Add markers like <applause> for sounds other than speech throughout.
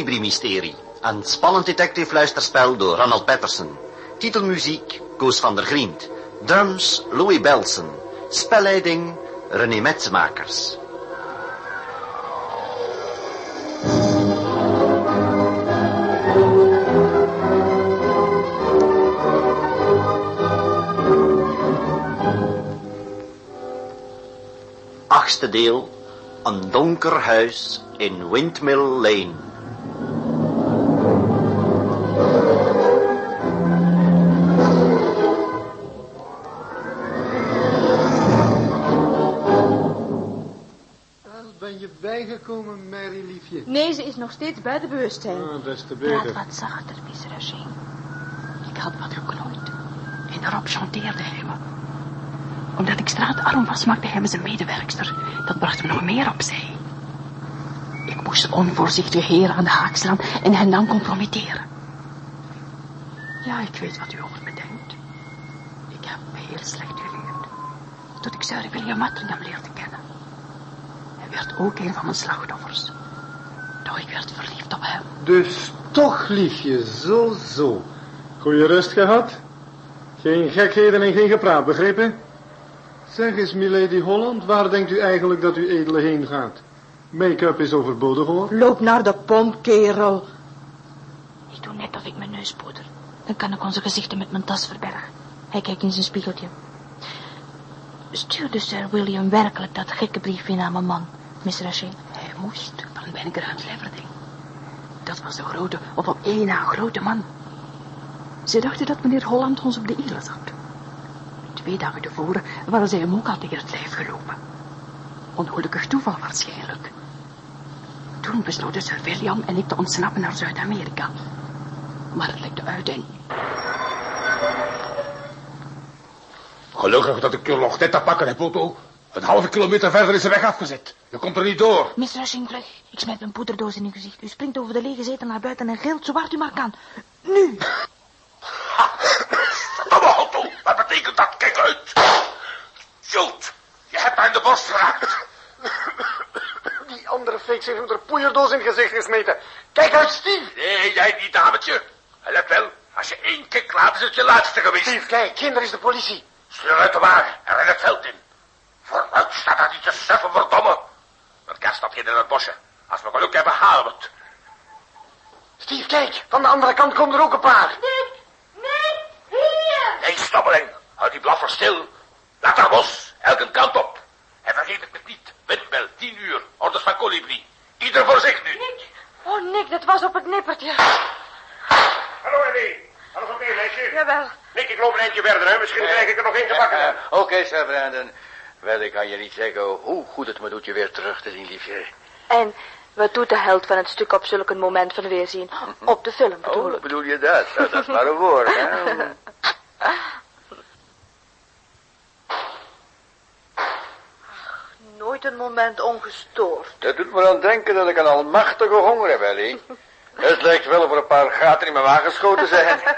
Colibri-mysterie. Een spannend detective luisterspel door Ronald Patterson. Titelmuziek Koos van der Griend. Drums Louis Belson. Spelleiding René Metsmakers. Achtste deel. Een donker huis in Windmill Lane. Nog steeds buiten bewustzijn. Ah, des te Praat beter. wat zachter, Miss Rachel. Ik had wat geknoeid. En daarop chanteerde hij me. Omdat ik straatarm was, maakte hij me zijn medewerkster. Dat bracht me nog meer opzij. Ik moest onvoorzichtig heren aan de haak slaan en hen dan compromitteren. Ja, ik weet wat u over me denkt. Ik heb heel slecht geleerd. Tot ik Sir William Mattingham leerde kennen. Hij werd ook een van mijn slachtoffers. Doch ik werd verliefd op hem. Dus toch, liefje, zo, zo. Goeie rust gehad? Geen gekheden en geen gepraat, begrepen? Zeg eens, milady Holland, waar denkt u eigenlijk dat u edele heen gaat? Make-up is overbodig, hoor. Loop naar de pomp, kerel. Ik doe net of ik mijn neus poeder. Dan kan ik onze gezichten met mijn tas verbergen. Hij kijkt in zijn spiegeltje. Stuurde Sir William werkelijk dat gekke briefje naar mijn man, Miss Rachel? Hij moest, aan het Leverding. Dat was een grote, of op één na een grote man. Ze dachten dat meneer Holland ons op de hielen zat. Twee dagen tevoren waren zij hem ook al tegen het lijf gelopen. Ongelukkig toeval waarschijnlijk. Toen besloten Sir William en ik te ontsnappen naar Zuid-Amerika. Maar het lekte uit en Gelukkig dat ik je nog net te pakken heb, Otto. Een halve kilometer verder is de weg afgezet. Je komt er niet door. Miss Rushing, vlug. Ik smijt mijn poederdoos in uw gezicht. U springt over de lege zetel naar buiten en gilt zo hard u maar kan. Nu! Verdomme, Otto. Wat betekent dat? Kijk uit. Shoot. Je hebt mij in de borst geraakt. Die andere fake heeft met haar poeierdoos in het gezicht gesmeten. Kijk uit, Steve! Nee, jij niet, dametje. Let wel. Als je één kick laat, is het je laatste geweest. Steve, kijk, kinder is de politie. Sleur uit de wagen en ren het veld in. Vooruit staat dat niet te suffen, verdomme. Dat kast staat hier in het bosje. Als we geluk hebben, halen we het. Steve, kijk, van de andere kant komen er ook een paar. Nee, nee, hier. Nee, stommeling. Houd die blaffer stil. Laat haar los. Elke kant op. En vergeet het niet. Windbel, tien uur. Orders van Colibri. Ieder voor zich nu. Nick. Oh, Nick, dat was op het nippertje. Hallo, Eddie. Alles oké, meisje? Jawel. Nick, ik loop een eindje verder, hè. Misschien krijg ik er nog één te pakken. Oké, Sir Brandon. Wel, ik kan je niet zeggen hoe goed het me doet je weer terug te zien, liefje. En wat doet de held van het stuk op zulk een moment van weerzien? Op de film bedoel Oh, ik. bedoel je dat? Nou, dat is maar een woord, hè? Nooit een moment ongestoord. Dat doet me aan denken dat ik een almachtige honger heb, Ellie. Het lijkt wel of er een paar gaten in mijn wagen geschoten zijn. <laughs>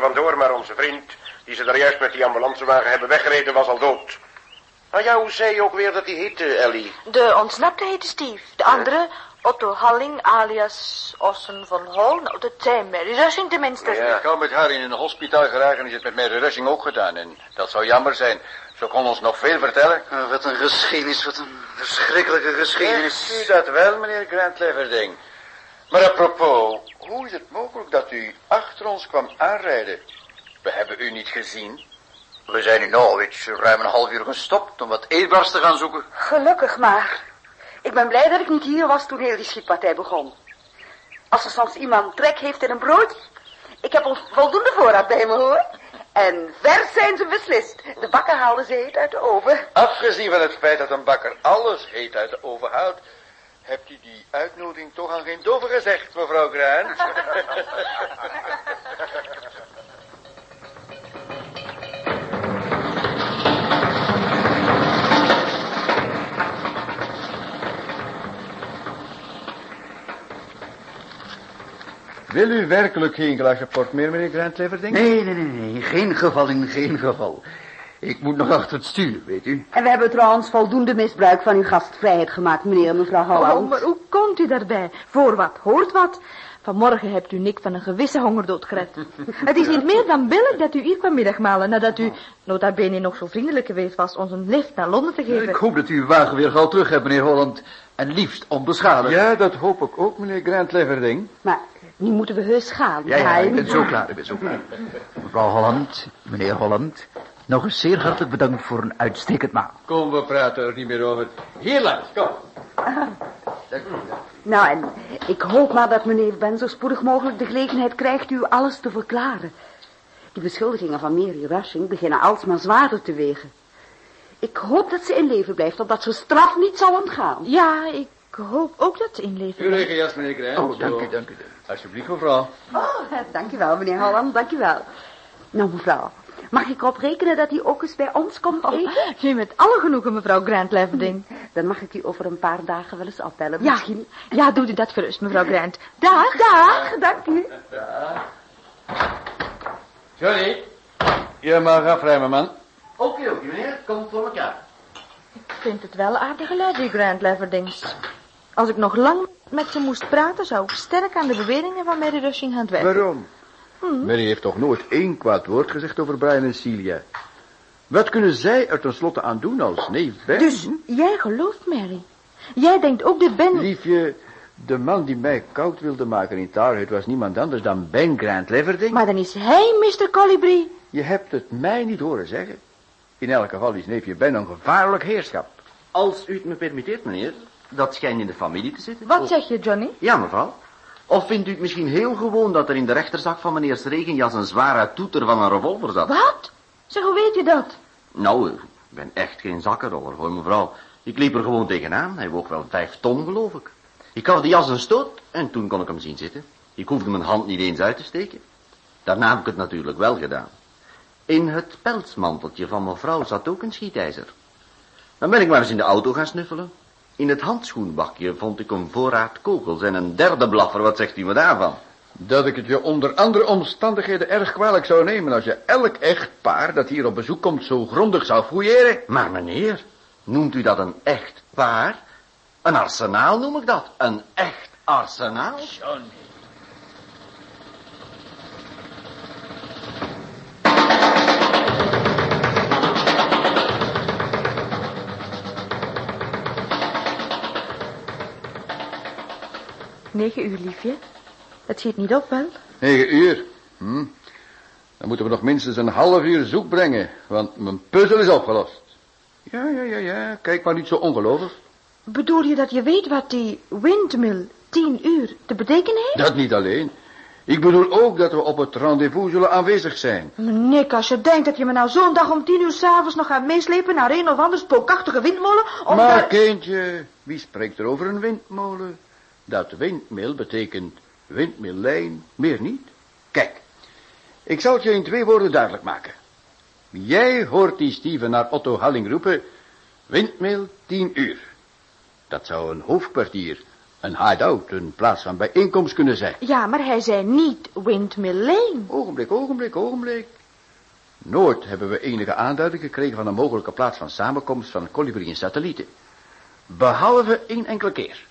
er vandoor, maar onze vriend, die ze daar juist met die ambulancewagen hebben weggereden, was al dood. nou ja, hoe zei je ook weer dat hij heette, Ellie? De ontsnapte heette Steve. De andere, Otto Halling alias Ossen van Hol. Nou, dat zijn Mary Rushing tenminste. Ja, ik kan met haar in een hospitaal geraken en is het met mijn Rushing ook gedaan. En dat zou jammer zijn. Zo kon ons nog veel vertellen. wat een geschiedenis, wat een verschrikkelijke geschiedenis. Zegt u dat wel, meneer Grant Leverding? Maar apropos, hoe is het mogelijk dat u achter ons kwam aanrijden? We hebben u niet gezien. We zijn in Norwich ruim een half uur gestopt om wat eetbaars te gaan zoeken. Gelukkig maar. Ik ben blij dat ik niet hier was toen heel die schietpartij begon. Als er soms iemand trek heeft in een brood... Ik heb ons voldoende voorraad bij me, hoor. En vers zijn ze beslist. De bakker haalde ze heet uit de oven. Afgezien van het feit dat een bakker alles heet uit de oven haalt... Hebt u die uitnodiging toch aan geen dover gezegd, mevrouw Grant? Wil u werkelijk geen glasje port meer, meneer Grant Leverding? Nee, nee, nee, nee. Geen geval in geen geval. Ik moet nog achter het stuur, weet u. En we hebben trouwens voldoende misbruik van uw gastvrijheid gemaakt, meneer en mevrouw Holland. Oh, maar hoe komt u daarbij? Voor wat hoort wat? Vanmorgen hebt u Nick van een gewisse hongerdood gered. <laughs> Het is niet meer dan billig dat u hier kwam middagmalen nadat u, nota bene nog zo vriendelijk geweest was, ons een lift naar Londen te geven. Ik hoop dat u uw wagen weer gauw terug hebt, meneer Holland. En liefst onbeschadigd. Ja, dat hoop ik ook, meneer Grant Leverding. Maar nu moeten we heus gaan. Ja, ja, ik ben zo klaar, ik ben zo klaar. <laughs> Mevrouw Holland, meneer Holland, nog eens zeer hartelijk bedankt voor een uitstekend maal. Kom, we praten er niet meer over. Hier langs, kom. Nou, en ik hoop maar dat meneer Ben zo spoedig mogelijk de gelegenheid krijgt u alles te verklaren. Die beschuldigingen van Mary Rushing beginnen alsmaar zwaarder te wegen. Ik hoop dat ze in leven blijft, opdat ze straf niet zal ontgaan. Ja, ik hoop ook dat ze inleven. Uw regenjas, meneer Grant. Oh, dank u, dank u. Alsjeblieft, mevrouw. Oh, dank u wel, meneer Holland, dank u wel. Nou, mevrouw, mag ik erop rekenen dat u ook eens bij ons komt Oh, eten? nu met alle genoegen, mevrouw Grant Leverding. Dan mag ik u over een paar dagen wel eens opbellen, Ja, misschien. ja, doe u dat gerust, mevrouw Grant. Dag. Dag, dank u. Johnny, je mag afruimen, man. Oké, oké, meneer. Komt voor elkaar. Ik vind het wel aardige lui, die Grant Leverdings. Als ik nog lang met ze moest praten, zou ik sterk aan de beweringen van Mary Rushing gaan twijfelen. Waarom? Mary heeft toch nooit één kwaad woord gezegd over Brian en Celia. Wat kunnen zij er tenslotte aan doen als neef Ben? Dus jij gelooft Mary. Jij denkt ook dat Ben... Liefje, de man die mij koud wilde maken in Target was niemand anders dan Ben Grant Leverding. Maar dan is hij Mr. Colibri. Je hebt het mij niet horen zeggen. In elk geval is neefje Ben een gevaarlijk heerschap. Als u het me permitteert, meneer, dat schijnt in de familie te zitten. Wat Of- zeg je, Johnny? Ja, mevrouw. Of vindt u het misschien heel gewoon dat er in de rechterzak van meneers regenjas een zware toeter van een revolver zat? Wat? Zeg, hoe weet je dat? Nou, ik ben echt geen zakkenroller, hoor, mevrouw. Ik liep er gewoon tegenaan. Hij woog wel vijf ton, geloof ik. Ik gaf de jas een stoot en toen kon ik hem zien zitten. Ik hoefde mijn hand niet eens uit te steken. Daarna heb ik het natuurlijk wel gedaan. In het pelsmanteltje van mevrouw zat ook een schietijzer. Dan ben ik maar eens in de auto gaan snuffelen. In het handschoenbakje vond ik een voorraad kogels en een derde blaffer. Wat zegt u me daarvan? Dat ik het je onder andere omstandigheden erg kwalijk zou nemen als je elk echtpaar dat hier op bezoek komt zo grondig zou fouilleren. Maar meneer, noemt u dat een echt paar? Een arsenaal noem ik dat. Een echt arsenaal? Negen uur, liefje. Het schiet niet op, wel? Negen uur. Hm. Dan moeten we nog minstens een half uur zoek brengen, want mijn puzzel is opgelost. Ja, ja, ja, ja. Kijk maar niet zo ongelovig. Bedoel je dat je weet wat die windmill tien uur te betekenen heeft? Dat niet alleen. Ik bedoel ook dat we op het rendezvous zullen aanwezig zijn. Nick, als je denkt dat je me nou zo'n dag om tien uur s'avonds nog gaat meeslepen naar een of andere spookachtige windmolen... Om maar daar- kindje, wie spreekt er over een windmolen? Dat windmil betekent windmillijn, meer niet. Kijk, ik zal het je in twee woorden duidelijk maken. Jij hoort die Steven naar Otto Halling roepen, windmil tien uur. Dat zou een hoofdkwartier, een hideout, een plaats van bijeenkomst kunnen zijn. Ja, maar hij zei niet windmill lane. Ogenblik, ogenblik, ogenblik. Nooit hebben we enige aanduiding gekregen van een mogelijke plaats van samenkomst van kolibrie en satellieten. Behalve één enkele keer.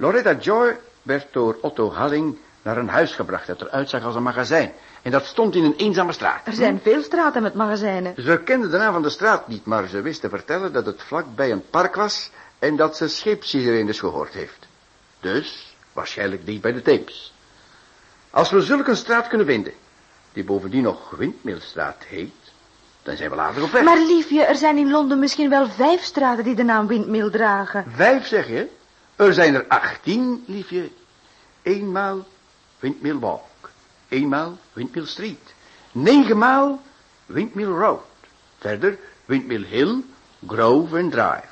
Loretta Joy werd door Otto Halling naar een huis gebracht dat eruit zag als een magazijn. En dat stond in een eenzame straat. Er zijn veel straten met magazijnen. Ze kende de naam van de straat niet, maar ze wist te vertellen dat het vlak bij een park was en dat ze scheepssirenes gehoord heeft. Dus waarschijnlijk dicht bij de Theems. Als we zulke een straat kunnen vinden, die bovendien nog Windmilstraat heet, dan zijn we later op weg. Maar liefje, er zijn in Londen misschien wel vijf straten die de naam windmill dragen. Vijf zeg je? Er zijn er achttien, liefje. Eenmaal Windmill Walk. Eenmaal Windmill Street. Negenmaal Windmill Road. Verder Windmill Hill, Grove en Drive.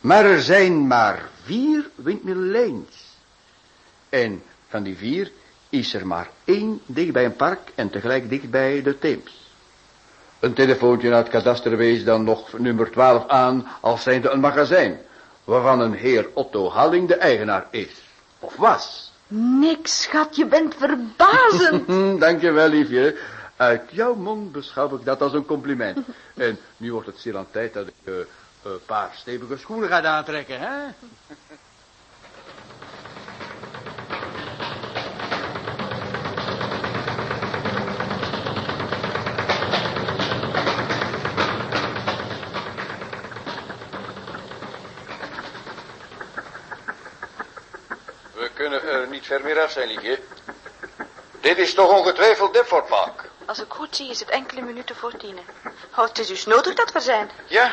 Maar er zijn maar vier Windmill Lanes. En van die vier is er maar één dicht bij een park en tegelijk dicht bij de Theems. Een telefoontje naar het kadaster wees dan nog nummer 12 aan als zijnde een magazijn, waarvan een heer Otto Halling de eigenaar is. Of was. Niks, schat, je bent verbazend. <laughs> Hm, dankjewel, liefje. Uit jouw mond beschouw ik dat als een compliment. <laughs> En nu wordt het stilaan tijd dat ik eh, een paar stevige schoenen ga aantrekken, hè? Kunnen er niet ver meer af zijn, liefje. Dit is toch ongetwijfeld Deptford Park? Als ik goed zie, is het enkele minuten voor tienen. Oh, het is dus nodig dat we zijn. Ja,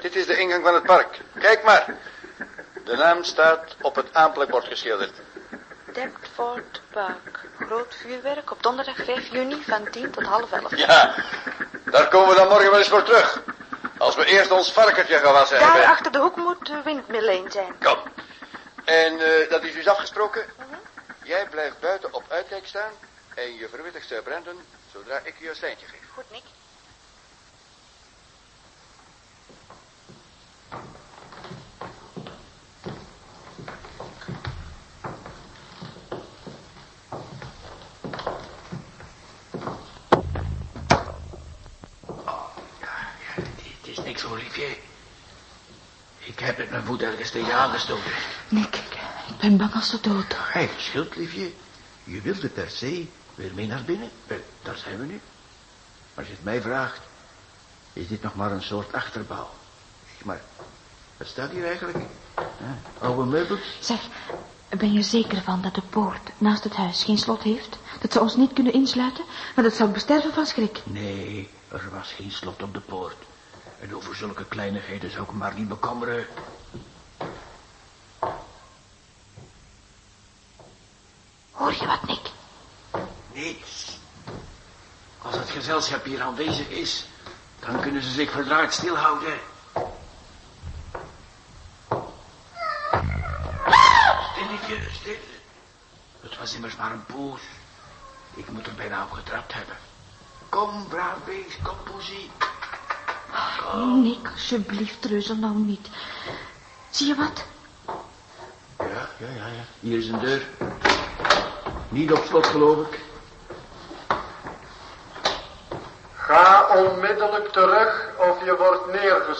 dit is de ingang van het park. Kijk maar. De naam staat op het aanplakbord geschilderd. Deptford Park. Groot vuurwerk op donderdag 5 juni van 10 tot half 11. Ja, daar komen we dan morgen wel eens voor terug. Als we eerst ons varkentje gewassen Daar hebben. achter de hoek moet de windmilleen zijn. Kom. En eh, dat is dus afgesproken? Jij blijft buiten op uitkijk staan en je verwittigt Sir Brandon zodra ik je een seintje geef. Goed, Nick. Het is niks, Olivier. Ik heb met mijn voet ergens tegen aangestoten. Nick, ik, ben bang als de dood. Hé, schild, liefje. Je wilde per se weer mee naar binnen. Wel, daar zijn we nu. Maar als je het mij vraagt, is dit nog maar een soort achterbouw. Zeg maar, wat staat hier eigenlijk? Ja, oude meubels? Zeg, ben je er zeker van dat de poort naast het huis geen slot heeft? Dat ze ons niet kunnen insluiten? Maar dat zou besterven van schrik. Nee, er was geen slot op de poort. En over zulke kleinigheden zou ik me maar niet bekommeren. Hoor je wat, Nick? Niets. Als het gezelschap hier aanwezig is, dan kunnen ze zich verdraaid stilhouden. Stilletje, stil. Het was immers maar een poes. Ik moet er bijna op getrapt hebben. Kom, braaf beest, kom, poesie. Nick, alsjeblieft, treuzel nou niet. Zie je wat? Ja, ja, ja, ja. Hier is een deur. Niet op slot, geloof ik. Ga onmiddellijk terug of je wordt neergeschoten.